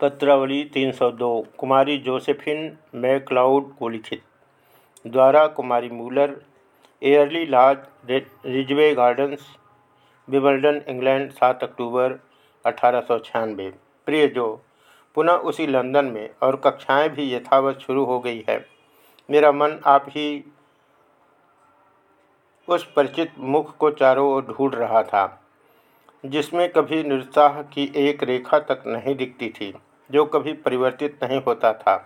पत्रावली 302 कुमारी Josephine McLeod को लिखित। द्वारा कुमारी Muller, Airlie Lodge Ridgeway Gardens Wimbledon England 7 अक्टूबर अठारह सौ छियानबे प्रिय जो, पुनः उसी लंदन में और कक्षाएँ भी यथावत शुरू हो गई है। मेरा मन आप ही उस परिचित मुख को चारों ओर ढूंढ रहा था, जिसमें कभी निरुत्साह की एक रेखा तक नहीं दिखती थी। जो कभी परिवर्तित नहीं होता था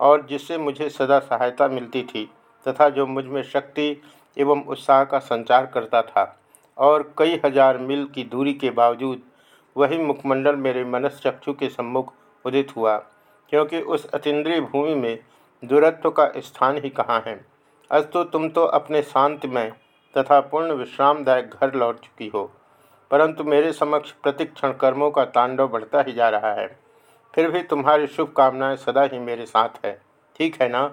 और जिससे मुझे सदा सहायता मिलती थी तथा जो मुझमें शक्ति एवं उत्साह का संचार करता था। और कई हज़ार मील की दूरी के बावजूद वही मुखमंडल मेरे मनस चक्षु के सम्मुख उदित हुआ, क्योंकि उस अतीन्द्रिय भूमि में दूरत्व का स्थान ही कहाँ है। अस्तु, तुम तो अपने शांतिमय तथा पूर्ण विश्रामदायक घर लौट चुकी हो, परंतु मेरे समक्ष प्रतिक्षण कर्मों का तांडव बढ़ता ही जा रहा है। फिर भी तुम्हारी शुभकामनाएँ सदा ही मेरे साथ है। ठीक है ना?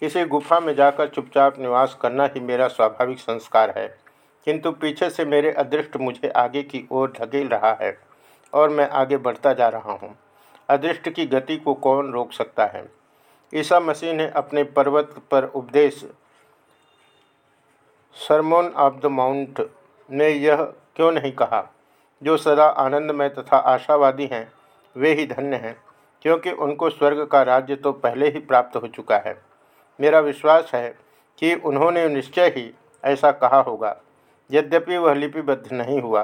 किसी गुफा में जाकर चुपचाप निवास करना ही मेरा स्वाभाविक संस्कार है। किंतु पीछे से मेरे अदृष्ट मुझे आगे की ओर ढकेल रहा है और मैं आगे बढ़ता जा रहा हूँ। अदृष्ट की गति को कौन रोक सकता है? ईसा मसीह ने अपने पर्वत पर उपदेश सरमोन ऑफ़ द माउंट ने यह क्यों नहीं कहा? जो सदा आनंदमय तथा आशावादी हैं वे ही धन्य हैं, क्योंकि उनको स्वर्ग का राज्य तो पहले ही प्राप्त हो चुका है। मेरा विश्वास है कि उन्होंने निश्चय ही ऐसा कहा होगा, यद्यपि वह लिपिबद्ध नहीं हुआ।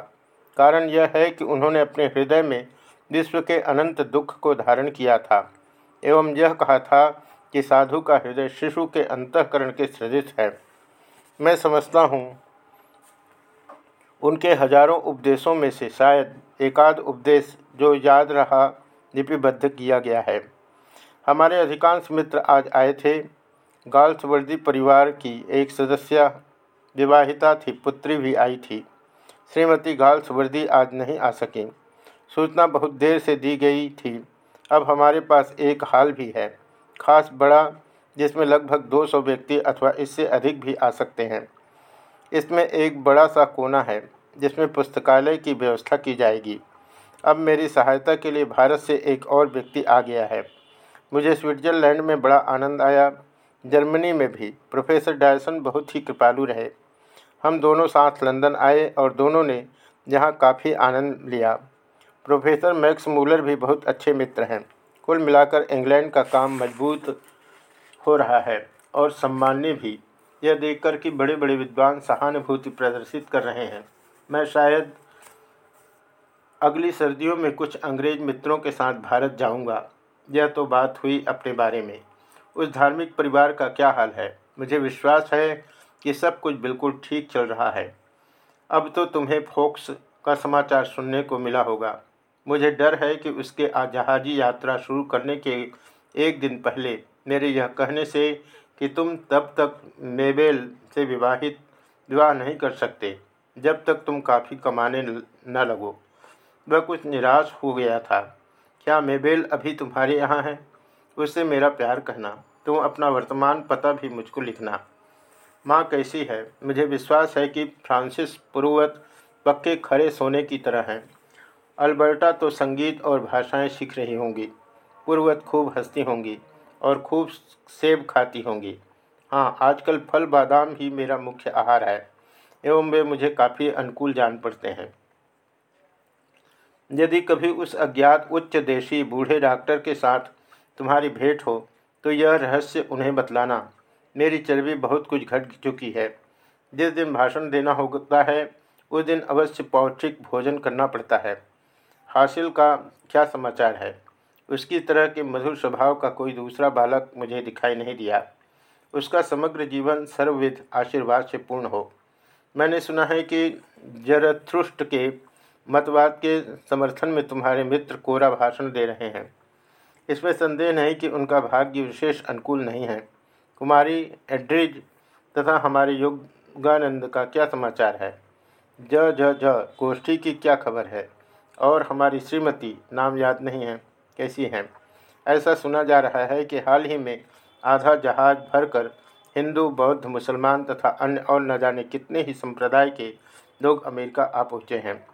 कारण यह है कि उन्होंने अपने हृदय में विश्व के अनंत दुख को धारण किया था, एवं यह कहा था कि साधु का हृदय शिशु के अंतकरण के सदृश है। मैं समझता हूँ उनके हज़ारों उपदेशों में से शायद एकाध उपदेश जो याद रहा लिपिबद्ध किया गया है। हमारे अधिकांश मित्र आज आए थे। गाल्सवर्दी परिवार की एक सदस्य, विवाहिता थी, पुत्री भी आई थी। श्रीमती गाल्सवर्दी आज नहीं आ सकी। सूचना बहुत देर से दी गई थी। अब हमारे पास एक हाल भी है। खास बड़ा, जिसमें लगभग 200 व्यक्ति अथवा इससे अधिक भी आ सकते हैं। इसमें एक बड़ा सा कोना है, जिसमें पुस्तकालय की व्यवस्था की जाएगी। अब मेरी सहायता के लिए भारत से एक और व्यक्ति आ गया है। मुझे स्विट्ज़रलैंड में बड़ा आनंद आया। जर्मनी में भी प्रोफेसर डायसन बहुत ही कृपालु रहे। हम दोनों साथ लंदन आए और दोनों ने यहाँ काफ़ी आनंद लिया। प्रोफेसर मैक्स मूलर भी बहुत अच्छे मित्र हैं। कुल मिलाकर इंग्लैंड का काम मज़बूत हो रहा है और सम्मान्य भी। यह देखकर कि बड़े बड़े विद्वान सहानुभूति प्रदर्शित कर रहे हैं। मैं शायद अगली सर्दियों में कुछ अंग्रेज़ मित्रों के साथ भारत जाऊँगा। यह तो बात हुई अपने बारे में। उस धार्मिक परिवार का क्या हाल है? मुझे विश्वास है कि सब कुछ बिल्कुल ठीक चल रहा है। अब तो तुम्हें फोक्स का समाचार सुनने को मिला होगा। मुझे डर है कि उसके जहाजी यात्रा शुरू करने के एक दिन पहले मेरे यह कहने से कि तुम तब तक मेबेल से विवाहित, विवाह नहीं कर सकते, जब तक तुम काफ़ी कमाने न लगो। वह कुछ निराश हो गया था। क्या मेबेल अभी तुम्हारे यहाँ है? उससे मेरा प्यार कहना, तुम अपना वर्तमान पता भी मुझको लिखना। माँ कैसी है? मुझे विश्वास है कि फ्रांसिस पूर्ववत पक्के खड़े सोने की तरह हैं। अल्बर्टा तो संगीत और भाषाएँ सीख रही होंगी। पूर्ववत खूब हंसती होंगी। और खूब सेब खाती होंगी। हाँ आजकल फल बादाम ही मेरा मुख्य आहार है, एवं वे मुझे काफ़ी अनुकूल जान पड़ते हैं। यदि कभी उस अज्ञात उच्च देशी बूढ़े डॉक्टर के साथ तुम्हारी भेंट हो तो यह रहस्य उन्हें बतलाना, मेरी चर्बी बहुत कुछ घट चुकी है। जिस दिन भाषण देना होता है, उस दिन अवश्य पौष्टिक भोजन करना पड़ता है। हासिल का क्या समाचार है? उसकी तरह के मधुर स्वभाव का कोई दूसरा बालक मुझे दिखाई नहीं दिया। उसका समग्र जीवन सर्वविध आशीर्वाद से पूर्ण हो। मैंने सुना है कि जरथ्रुष्ट के मतवाद के समर्थन में तुम्हारे मित्र कोरा भाषण दे रहे हैं। इसमें संदेह नहीं कि उनका भाग्य विशेष अनुकूल नहीं है। कुमारी, एड्रिज तथा हमारे योगानंद का क्या समाचार है? ज ज ज, गोष्ठी की क्या खबर है? और हमारी श्रीमती, नाम याद नहीं है। कैसी हैं? ऐसा सुना जा रहा है कि हाल ही में आधा जहाज़ भरकर हिंदू, बौद्ध, मुसलमान तथा अन्य और न जाने कितने ही संप्रदाय के लोग अमेरिका आ पहुँचे हैं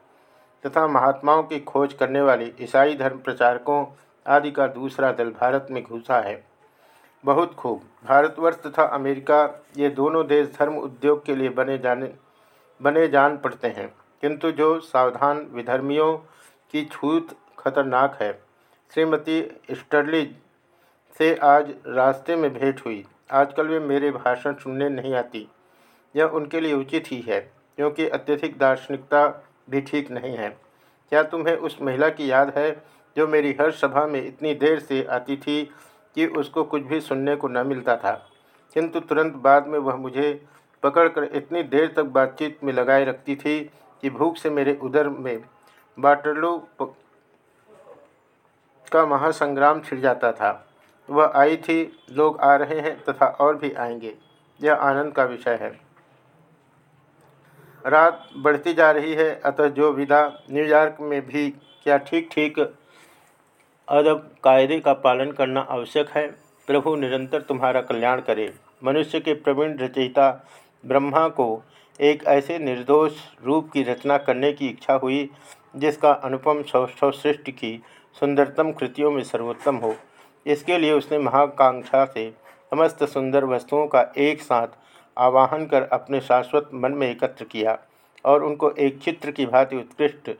तथा महात्माओं की खोज करने वाले ईसाई धर्म प्रचारकों आदि का दूसरा दल भारत में घुसा है। बहुत खूब। भारतवर्ष तथा अमेरिका ये दोनों देश धर्म उद्योग के लिए बने जाने, बने जान पड़ते हैं। किंतु जो सावधान विधर्मियों की छूत खतरनाक है श्रीमती स्टर्लिज से आज रास्ते में भेंट हुई। आजकल वे मेरे भाषण सुनने नहीं आती। यह उनके लिए उचित ही है, क्योंकि अत्यधिक दार्शनिकता भी ठीक नहीं है। क्या तुम्हें उस महिला की याद है जो मेरी हर सभा में इतनी देर से आती थी कि उसको कुछ भी सुनने को न मिलता था? किंतु तुरंत बाद में वह मुझे पकड़कर इतनी देर तक बातचीत में लगाए रखती थी कि भूख से मेरे उदर में बाटरलू का महासंग्राम छिड़ जाता था। वह आई थी, लोग आ रहे हैं तथा और भी आएँगे। यह आनंद का विषय है। रात बढ़ती जा रही है, अतः जो विदा न्यूयॉर्क में भी क्या ठीक ठीक अदब कायदे का पालन करना आवश्यक है, प्रभु निरंतर तुम्हारा कल्याण करे। मनुष्य के प्रवीण रचयिता ब्रह्मा को एक ऐसे निर्दोष रूप की रचना करने की इच्छा हुई, जिसका अनुपम सौष्ठव सृष्टि की सुंदरतम कृतियों में सर्वोत्तम हो। इसके लिए उसने महाकांक्षा से समस्त सुंदर वस्तुओं का एक साथ आवाहन कर अपने शाश्वत मन में एकत्र किया और उनको एक चित्र की भांति उत्कृष्ट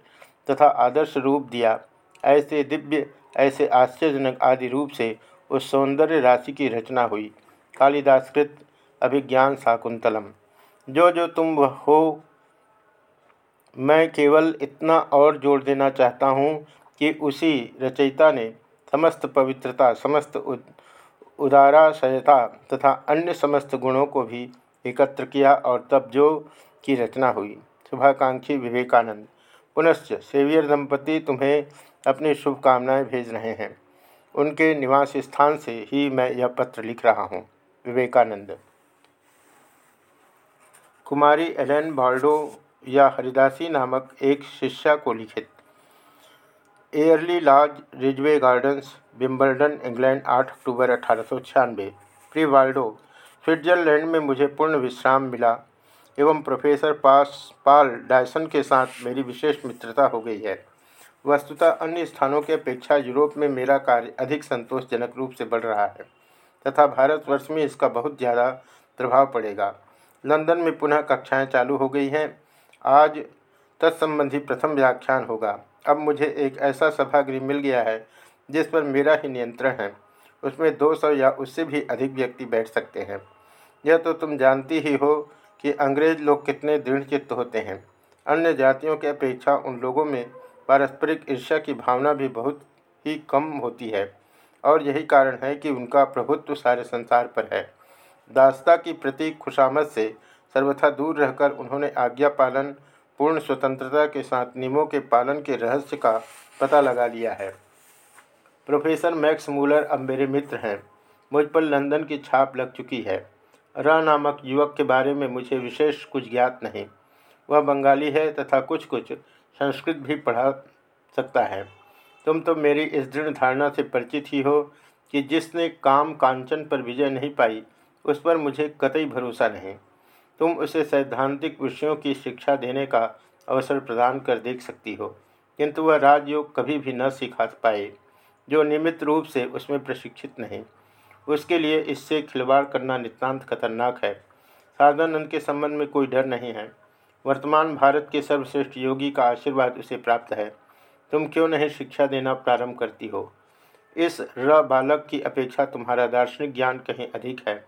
तथा आदर्श रूप दिया। ऐसे दिव्य, ऐसे आश्चर्यजनक आदि रूप से उस सौंदर्य राशि की रचना हुई। कालिदासकृत अभिज्ञान शाकुंतलम। जो जो तुम हो, मैं केवल इतना और जोड़ देना चाहता हूँ कि उसी रचयिता ने समस्त पवित्रता समस्त उद, उदाराशयता तथा अन्य समस्त गुणों को भी एकत्र किया और तब जो की रचना हुई। शुभाकांक्षी विवेकानंद। पुनश्च सेवियर दंपति तुम्हें अपनी शुभकामनाएँ भेज रहे हैं। उनके निवास स्थान से ही मैं यह पत्र लिख रहा हूँ। विवेकानंद। कुमारी एलेन बाल्डो या हरिदासी नामक एक शिष्या को लिखित। Airlie Lodge Ridgeway Gardens Wimbledon England 8 अक्टूबर अठारह सौ प्री वाल्डो, स्विट्जरलैंड में मुझे पूर्ण विश्राम मिला एवं प्रोफेसर पास, पाल डायसन के साथ मेरी विशेष मित्रता हो गई है। वस्तुतः अन्य स्थानों की अपेक्षा यूरोप में मेरा कार्य अधिक संतोषजनक रूप से बढ़ रहा है तथा भारतवर्ष में इसका बहुत ज़्यादा प्रभाव पड़ेगा। लंदन में पुनः कक्षाएँ चालू हो गई हैं। आज तत्संबंधी प्रथम व्याख्यान होगा। अब मुझे एक ऐसा सभागृह मिल गया है, जिस पर मेरा ही नियंत्रण है। उसमें 200 या उससे भी अधिक व्यक्ति बैठ सकते हैं। यह तो तुम जानती ही हो कि अंग्रेज़ लोग कितने दृढ़चित्त होते हैं। अन्य जातियों की अपेक्षा उन लोगों में पारस्परिक ईर्ष्या की भावना भी बहुत ही कम होती है, और यही कारण है कि उनका प्रभुत्व सारे संसार पर है। दासता की प्रतीक खुशामद से सर्वथा दूर रहकर उन्होंने आज्ञा पालन पूर्ण स्वतंत्रता के साथ नियमों के पालन के रहस्य का पता लगा लिया है। प्रोफेसर मैक्स मूलर अब मेरे मित्र हैं। मुझ पर लंदन की छाप लग चुकी है। र नामक युवक के बारे में मुझे विशेष कुछ ज्ञात नहीं। वह बंगाली है तथा कुछ कुछ संस्कृत भी पढ़ा सकता है। तुम तो मेरी इस दृढ़ धारणा से परिचित ही हो कि जिसने काम कांचन पर विजय नहीं पाई, उस पर मुझे कतई भरोसा नहीं। तुम उसे सैद्धांतिक विषयों की शिक्षा देने का अवसर प्रदान कर देख सकती हो, किंतु वह राजयोग कभी भी न सिखा पाए, जो नियमित रूप से उसमें प्रशिक्षित नहीं। उसके लिए इससे खिलवाड़ करना नितांत खतरनाक है। सारदानंद के संबंध में कोई डर नहीं है। वर्तमान भारत के सर्वश्रेष्ठ योगी का आशीर्वाद उसे प्राप्त है। तुम क्यों नहीं शिक्षा देना प्रारंभ करती हो? इस र बालक की अपेक्षा तुम्हारा दार्शनिक ज्ञान कहीं अधिक है।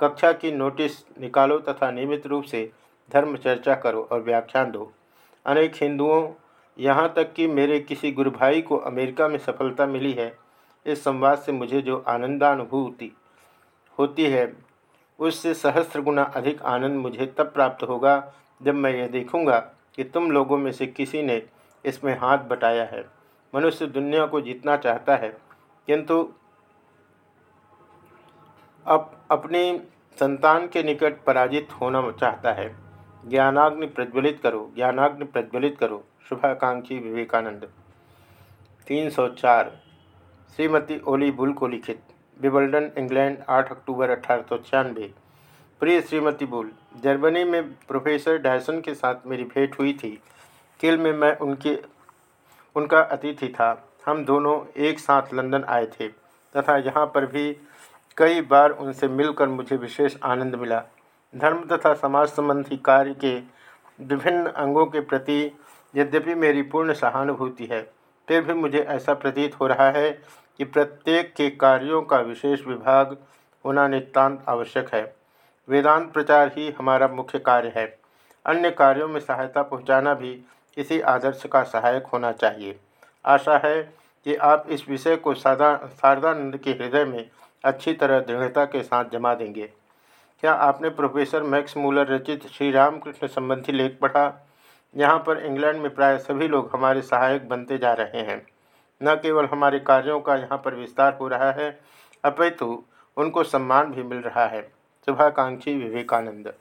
कक्षा की नोटिस निकालो तथा नियमित रूप से धर्म चर्चा करो और व्याख्यान दो। अनेक हिंदुओं, यहाँ तक कि मेरे किसी गुरु भाई को अमेरिका में सफलता मिली है, इस संवाद से मुझे जो आनंदानुभूति होती है, उससे सहस्त्र गुना अधिक आनंद मुझे तब प्राप्त होगा जब मैं यह देखूँगा कि तुम लोगों में से किसी ने इसमें हाथ बटाया है। मनुष्य दुनिया को जीतना चाहता है, किंतु अब अपने संतान के निकट पराजित होना चाहता है। ज्ञानाग्नि प्रज्वलित करो, ज्ञानाग्नि प्रज्वलित करो। शुभाकांक्षी विवेकानंद। तीन सौ चार। श्रीमती ओली बुल को लिखित। विबल्डन, इंग्लैंड 8 अक्टूबर अठारह प्रिय श्रीमती बुल, जर्मनी में प्रोफेसर डायसन के साथ मेरी भेंट हुई थी। किल में मैं उनके, उनका अतिथि था। हम दोनों एक साथ लंदन आए थे, तथा यहाँ पर भी कई बार उनसे मिलकर मुझे विशेष आनंद मिला। धर्म तथा समाज संबंधी कार्य के विभिन्न अंगों के प्रति यद्यपि मेरी पूर्ण सहानुभूति है, फिर भी मुझे ऐसा प्रतीत हो रहा है कि प्रत्येक के कार्यों का विशेष विभाग होना नितान्त आवश्यक है। वेदांत प्रचार ही हमारा मुख्य कार्य है। अन्य कार्यों में सहायता पहुंचाना भी इसी आदर्श का सहायक होना चाहिए। आशा है कि आप इस विषय को सादा शारदानंद के हृदय में अच्छी तरह दृढ़ता के साथ जमा देंगे। क्या आपने प्रोफेसर मैक्स मूलर रचित श्री रामकृष्ण संबंधी लेख पढ़ा? यहाँ पर इंग्लैंड में प्राय सभी लोग हमारे सहायक बनते जा रहे हैं। न केवल हमारे कार्यों का यहाँ पर विस्तार हो रहा है, अपितु उनको सम्मान भी मिल रहा है। शुभाकांक्षी विवेकानंद।